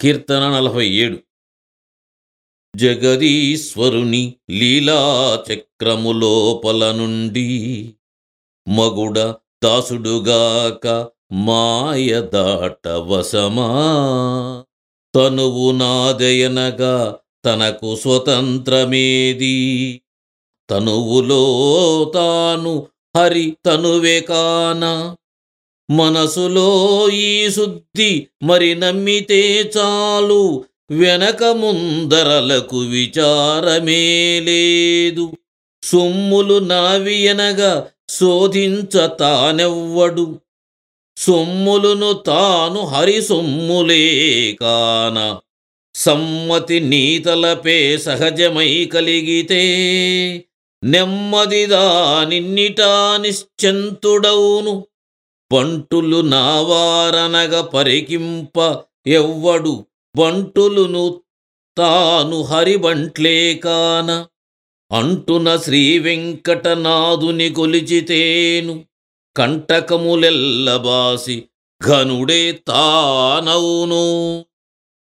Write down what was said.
కీర్తన నలభై ఏడు జగదీశ్వరుని లీలాచక్రములోపల నుండి మగుడ దాసుడుగాక మాయ దాట వశమా. తనువు నాదయనగా తనకు స్వతంత్రమేది. తనువులో తాను హరి తనువే కాన మనసులో ఈ శుద్ధి మరి నమ్మితే చాలు. వెనక ముందరలకు విచారమే లేదు. సొమ్ములు నావియనగా శోధించ తానెవ్వడు సొమ్ములును తాను హరి సొమ్ములే కాన. సమ్మతి నీతలపే సహజమై కలిగితే నెమ్మదిదా నిన్నిటా నిశ్చంతుడౌను బంటులు నావారనగ పరికింప ఎవ్వడు బంటులును తాను హరిబంట్లే కాన అంటున శ్రీ వెంకటనాథుని కొలిచితేను కంటకములెల్లబాసి ఘనుడే తానవును.